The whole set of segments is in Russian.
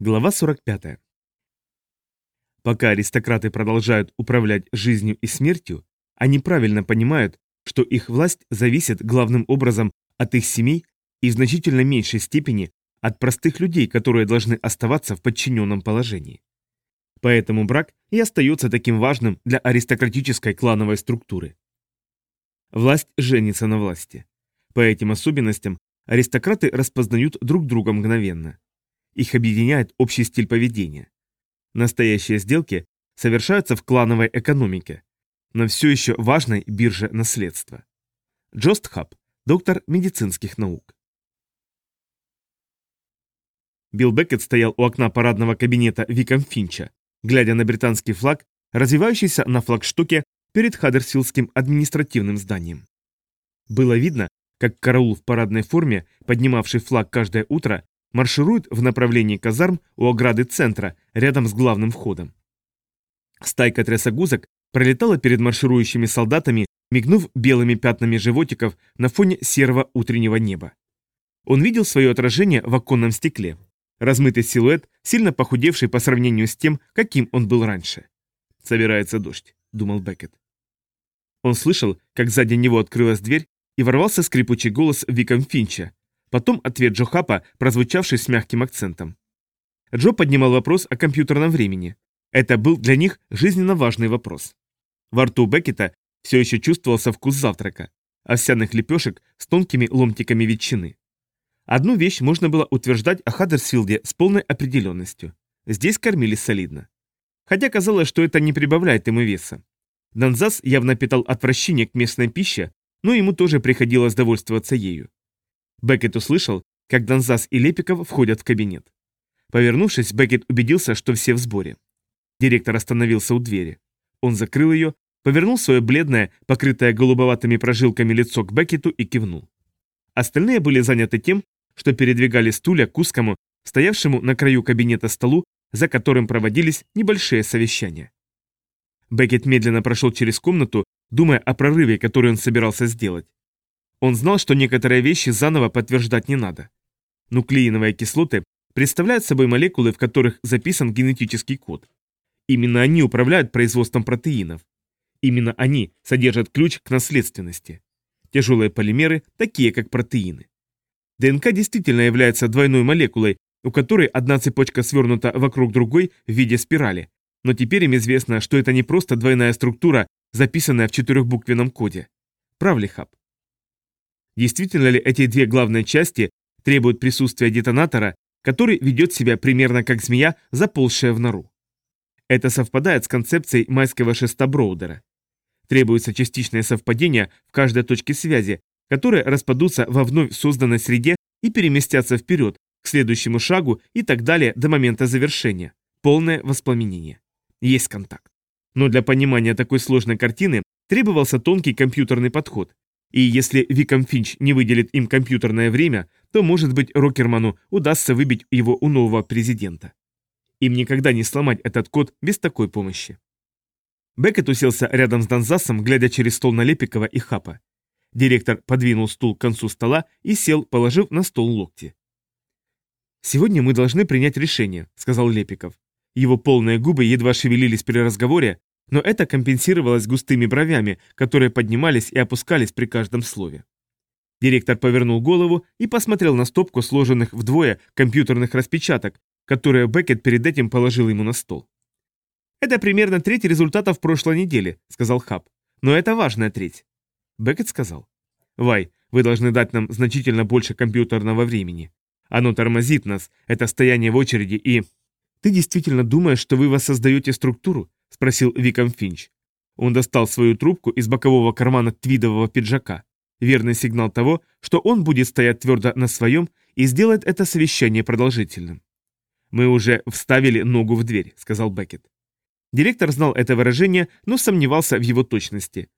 Глава 45. Пока аристократы продолжают управлять жизнью и смертью, они правильно понимают, что их власть зависит главным образом от их семей и в значительно меньшей степени от простых людей, которые должны оставаться в подчиненном положении. Поэтому брак и остается таким важным для аристократической клановой структуры. Власть женится на власти. По этим особенностям аристократы распознают друг друга мгновенно. Их объединяет общий стиль поведения. Настоящие сделки совершаются в клановой экономике, но все еще важной бирже наследства. Джост Хаб, доктор медицинских наук. Билл Беккет стоял у окна парадного кабинета Виком Финча, глядя на британский флаг, развивающийся на флагштоке перед Хаддерсфилдским административным зданием. Было видно, как караул в парадной форме, поднимавший флаг каждое утро, марширует в направлении казарм у ограды центра, рядом с главным входом. Стайка трясогузок пролетала перед марширующими солдатами, мигнув белыми пятнами животиков на фоне серого утреннего неба. Он видел свое отражение в оконном стекле. Размытый силуэт, сильно похудевший по сравнению с тем, каким он был раньше. «Собирается дождь», — думал Беккет. Он слышал, как сзади него открылась дверь, и ворвался скрипучий голос Виком Финча, Потом ответ Джо Хапа, прозвучавший с мягким акцентом. Джо поднимал вопрос о компьютерном времени. Это был для них жизненно важный вопрос. Во рту Беккета все еще чувствовался вкус завтрака, овсяных лепешек с тонкими ломтиками ветчины. Одну вещь можно было утверждать о Хаддерсфилде с полной определенностью. Здесь кормили солидно. Хотя казалось, что это не прибавляет ему веса. Донзас явно питал отвращение к местной пище, но ему тоже приходилось довольствоваться ею. Беккет услышал, как Донзас и Лепиков входят в кабинет. Повернувшись, Беккет убедился, что все в сборе. Директор остановился у двери. Он закрыл ее, повернул свое бледное, покрытое голубоватыми прожилками лицо к Беккету и кивнул. Остальные были заняты тем, что передвигали стулья к узкому, стоявшему на краю кабинета столу, за которым проводились небольшие совещания. Беккет медленно прошел через комнату, думая о прорыве, который он собирался сделать. Он знал, что некоторые вещи заново подтверждать не надо. Нуклеиновые кислоты представляют собой молекулы, в которых записан генетический код. Именно они управляют производством протеинов. Именно они содержат ключ к наследственности. Тяжелые полимеры, такие как протеины. ДНК действительно является двойной молекулой, у которой одна цепочка свернута вокруг другой в виде спирали. Но теперь им известно, что это не просто двойная структура, записанная в четырехбуквенном коде. Прав ли Хаб? Действительно ли эти две главные части требуют присутствия детонатора, который ведет себя примерно как змея, заползшая в нору? Это совпадает с концепцией майского шеста Броудера. Требуется частичное совпадение в каждой точке связи, которые распадутся во вновь созданной среде и переместятся вперед, к следующему шагу и так далее до момента завершения. Полное воспламенение. Есть контакт. Но для понимания такой сложной картины требовался тонкий компьютерный подход, и если Виком Финч не выделит им компьютерное время, то, может быть, Рокерману удастся выбить его у нового президента. Им никогда не сломать этот код без такой помощи. Беккет уселся рядом с Донзасом, глядя через стол на Лепикова и Хапа. Директор подвинул стул к концу стола и сел, положив на стол локти. «Сегодня мы должны принять решение», — сказал Лепиков. Его полные губы едва шевелились при разговоре, но это компенсировалось густыми бровями, которые поднимались и опускались при каждом слове. Директор повернул голову и посмотрел на стопку сложенных вдвое компьютерных распечаток, которые Беккет перед этим положил ему на стол. «Это примерно треть результатов прошлой недели», — сказал Хаб. «Но это важная треть». Беккет сказал. «Вай, вы должны дать нам значительно больше компьютерного времени. Оно тормозит нас, это стояние в очереди и...» «Ты действительно думаешь, что вы воссоздаете структуру?» — спросил Виком Финч. Он достал свою трубку из бокового кармана твидового пиджака. Верный сигнал того, что он будет стоять твердо на своем и сделает это совещание продолжительным. «Мы уже вставили ногу в дверь», — сказал Беккет. Директор знал это выражение, но сомневался в его точности.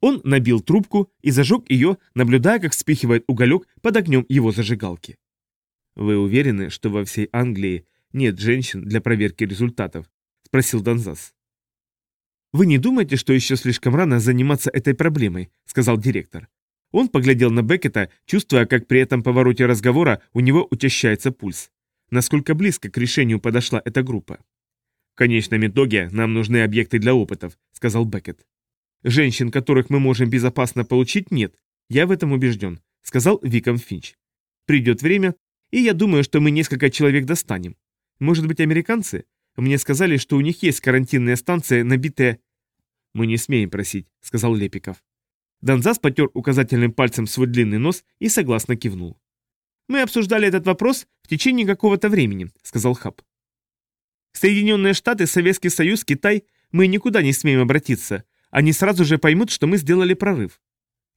Он набил трубку и зажег ее, наблюдая, как вспихивает уголек под огнем его зажигалки. «Вы уверены, что во всей Англии нет женщин для проверки результатов?» — спросил Донзас. «Вы не думаете, что еще слишком рано заниматься этой проблемой?» – сказал директор. Он поглядел на Беккета, чувствуя, как при этом повороте разговора у него учащается пульс. насколько близко к решению подошла эта группа. «В конечном итоге нам нужны объекты для опытов», — сказал Беккет. «Женщин, которых мы можем безопасно получить, нет. Я в этом убежден», — сказал Виком Финч. «Придет время, и я думаю, что мы несколько человек достанем. Может быть, американцы? Мне сказали, что у них есть карантинная станция, набитая...» «Мы не смеем просить», — сказал Лепиков. Донзас потер указательным пальцем свой длинный нос и согласно кивнул. «Мы обсуждали этот вопрос в течение какого-то времени», — сказал Хаб. «Соединенные Штаты, Советский Союз, Китай, мы никуда не смеем обратиться. Они сразу же поймут, что мы сделали прорыв».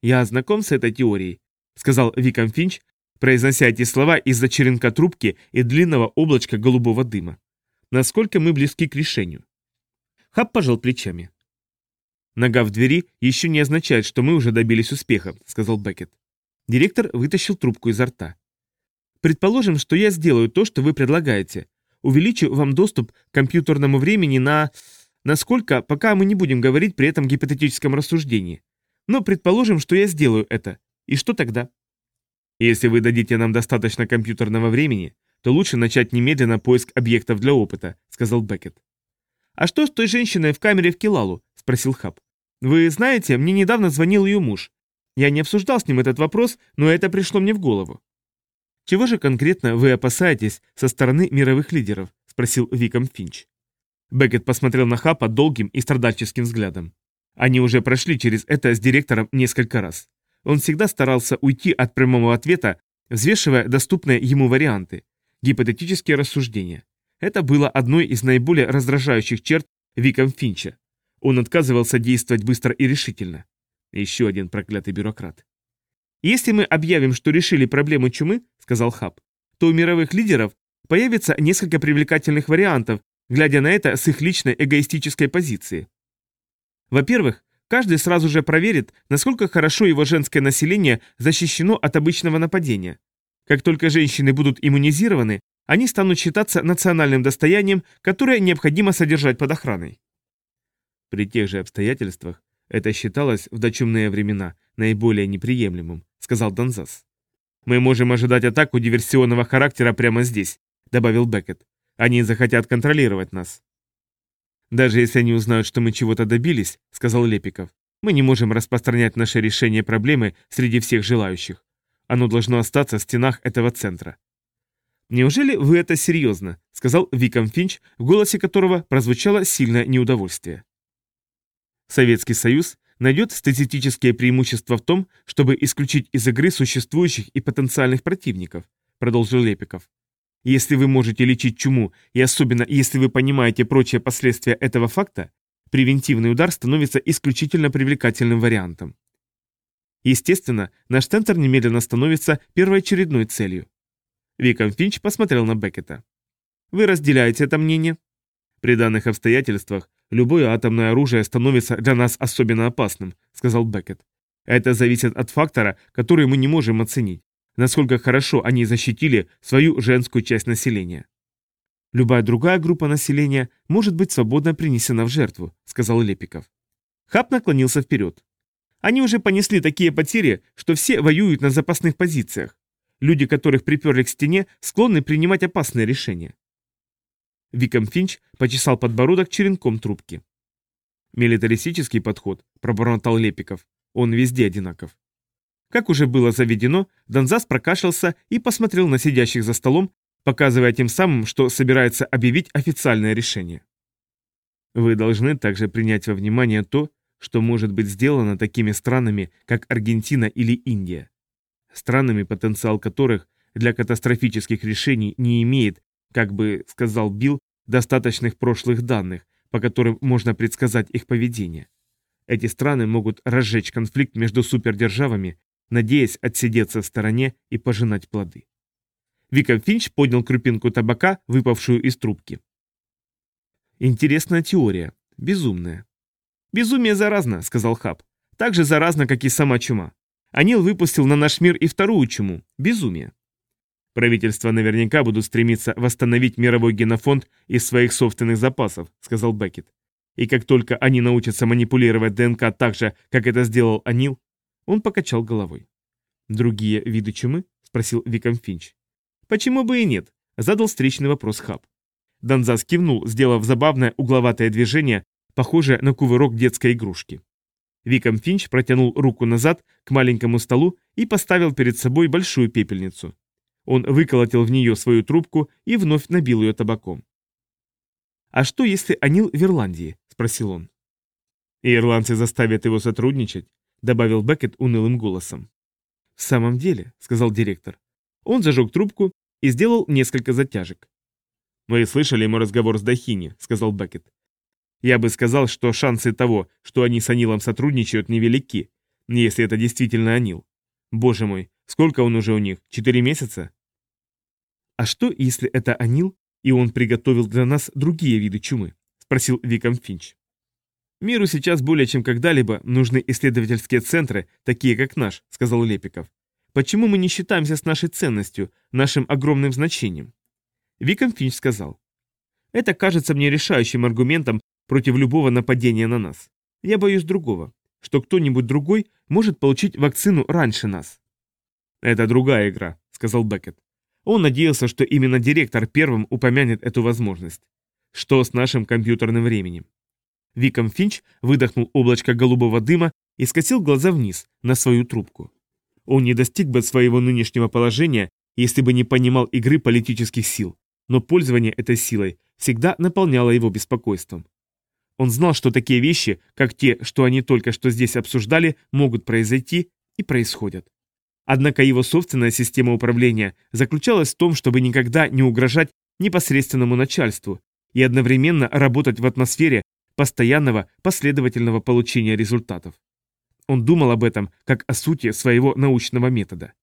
«Я знаком с этой теорией», — сказал Виком Финч, произнося эти слова из-за черенка трубки и длинного облачка голубого дыма. «Насколько мы близки к решению?» Хаб пожал плечами. «Нога в двери еще не означает, что мы уже добились успеха», — сказал Беккет. Директор вытащил трубку изо рта. «Предположим, что я сделаю то, что вы предлагаете. Увеличу вам доступ к компьютерному времени на... Насколько, пока мы не будем говорить при этом гипотетическом рассуждении. Но предположим, что я сделаю это. И что тогда?» «Если вы дадите нам достаточно компьютерного времени, то лучше начать немедленно поиск объектов для опыта», — сказал Беккет. «А что с той женщиной в камере в Килалу?» — спросил Хаб. Вы знаете, мне недавно звонил ее муж. Я не обсуждал с ним этот вопрос, но это пришло мне в голову. Чего же конкретно вы опасаетесь со стороны мировых лидеров? Спросил Виком Финч. Беккет посмотрел на Хапа долгим и страдальческим взглядом. Они уже прошли через это с директором несколько раз. Он всегда старался уйти от прямого ответа, взвешивая доступные ему варианты, гипотетические рассуждения. Это было одной из наиболее раздражающих черт Виком Финча. Он отказывался действовать быстро и решительно. Еще один проклятый бюрократ. «Если мы объявим, что решили проблему чумы, — сказал Хаб, — то у мировых лидеров появится несколько привлекательных вариантов, глядя на это с их личной эгоистической позиции. Во-первых, каждый сразу же проверит, насколько хорошо его женское население защищено от обычного нападения. Как только женщины будут иммунизированы, они станут считаться национальным достоянием, которое необходимо содержать под охраной. При тех же обстоятельствах это считалось в дочумные времена наиболее неприемлемым, сказал Донзас. Мы можем ожидать атаку диверсионного характера прямо здесь, добавил Беккет. Они захотят контролировать нас. Даже если они узнают, что мы чего-то добились, сказал Лепиков, мы не можем распространять наше решение проблемы среди всех желающих. Оно должно остаться в стенах этого центра. «Неужели вы это серьезно?» — сказал Виком Финч, в голосе которого прозвучало сильное неудовольствие. Советский Союз найдет статистические преимущества в том, чтобы исключить из игры существующих и потенциальных противников, продолжил Лепиков. Если вы можете лечить чуму, и особенно если вы понимаете прочие последствия этого факта, превентивный удар становится исключительно привлекательным вариантом. Естественно, наш центр немедленно становится первоочередной целью. Виком Финч посмотрел на Беккета. Вы разделяете это мнение? При данных обстоятельствах любое атомное оружие становится для нас особенно опасным», — сказал Беккет. «Это зависит от фактора, который мы не можем оценить, насколько хорошо они защитили свою женскую часть населения». «Любая другая группа населения может быть свободно принесена в жертву», — сказал Лепиков. Хаб наклонился вперед. «Они уже понесли такие потери, что все воюют на запасных позициях. Люди, которых приперли к стене, склонны принимать опасные решения. Виком Финч почесал подбородок черенком трубки. «Милитаристический подход», — пробормотал Лепиков. «Он везде одинаков». Как уже было заведено, Донзас прокашлялся и посмотрел на сидящих за столом, показывая тем самым, что собирается объявить официальное решение. Вы должны также принять во внимание то, что может быть сделано такими странами, как Аргентина или Индия. Странами, потенциал которых для катастрофических решений не имеет как бы сказал Билл, достаточных прошлых данных, по которым можно предсказать их поведение. Эти страны могут разжечь конфликт между супердержавами, надеясь отсидеться в стороне и пожинать плоды. Виком Финч поднял крупинку табака, выпавшую из трубки. Интересная теория. Безумная. «Безумие заразно», — сказал Хаб. «Так же заразно, как и сама чума. Анил выпустил на наш мир и вторую чуму. Безумие. Правительства наверняка будут стремиться восстановить мировой генофонд из своих собственных запасов, сказал Беккет. И как только они научатся манипулировать ДНК так же, как это сделал Анил, он покачал головой. «Другие виды чумы?» – спросил Виком Финч. «Почему бы и нет? Задал встречный вопрос Хаб. Донзас кивнул, сделав забавное угловатое движение, похожее на кувырок детской игрушки. Виком Финч протянул руку назад к маленькому столу и поставил перед собой большую пепельницу. Он выколотил в нее свою трубку и вновь набил ее табаком. «А что, если Анил в Ирландии?» – спросил он. «И ирландцы заставят его сотрудничать», – добавил Беккет унылым голосом. «В самом деле», – сказал директор. Он зажег трубку и сделал несколько затяжек. «Вы слышали мой разговор с Дахини», — сказал Беккет. «Я бы сказал, что шансы того, что они с Анилом сотрудничают, невелики, если это действительно Анил. Боже мой, сколько он уже у них? Четыре месяца?» «А что, если это Анил, и он приготовил для нас другие виды чумы?» — спросил Виком Финч. «Миру сейчас более чем когда-либо нужны исследовательские центры, такие как наш», — сказал Лепиков. «Почему мы не считаемся с нашей ценностью, нашим огромным значением?» Виком Финч сказал. «Это кажется мне решающим аргументом против любого нападения на нас. Я боюсь другого, что кто-нибудь другой может получить вакцину раньше нас». «Это другая игра», — сказал Беккет. Он надеялся, что именно директор первым упомянет эту возможность. Что с нашим компьютерным временем? Виком Финч выдохнул облачко голубого дыма и скосил глаза вниз, на свою трубку. Он не достиг бы своего нынешнего положения, если бы не понимал игры политических сил но пользование этой силой всегда наполняло его беспокойством. Он знал, что такие вещи, как те, что они только что здесь обсуждали, могут произойти и происходят. Однако его собственная система управления заключалась в том, чтобы никогда не угрожать непосредственному начальству и одновременно работать в атмосфере постоянного последовательного получения результатов. Он думал об этом как о сути своего научного метода.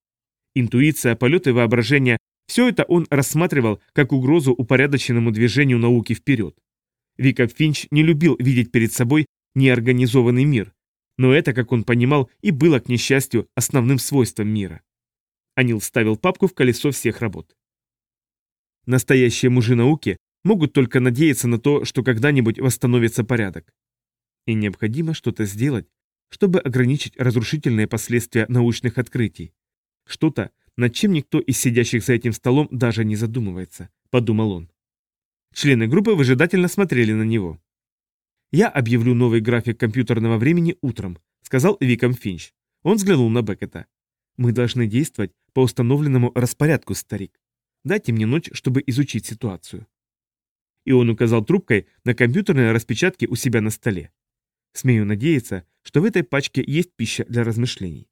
Интуиция, полеты воображения все это он рассматривал как угрозу упорядоченному движению науки вперед. Виков Финч не любил видеть перед собой неорганизованный мир, но это, как он понимал, и было, к несчастью, основным свойством мира. Анил вставил папку в колесо всех работ. Настоящие мужи науки могут только надеяться на то, что когда-нибудь восстановится порядок. И необходимо что-то сделать, чтобы ограничить разрушительные последствия научных открытий. Что-то, над чем никто из сидящих за этим столом даже не задумывается, подумал он. Члены группы выжидательно смотрели на него. «Я объявлю новый график компьютерного времени утром», — сказал Виком Финч. Он взглянул на Беккета. «Мы должны действовать по установленному распорядку, старик. Дайте мне ночь, чтобы изучить ситуацию». И он указал трубкой на компьютерные распечатки у себя на столе. Смею надеяться, что в этой пачке есть пища для размышлений.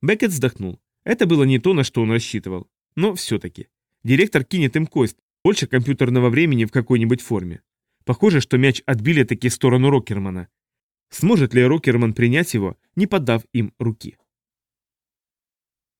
Беккет вздохнул. Это было не то, на что он рассчитывал. Но все-таки. Директор кинет им кость, больше компьютерного времени в какой-нибудь форме. Похоже, что мяч отбили таки в сторону Рокермана. Сможет ли Рокерман принять его, не подав им руки?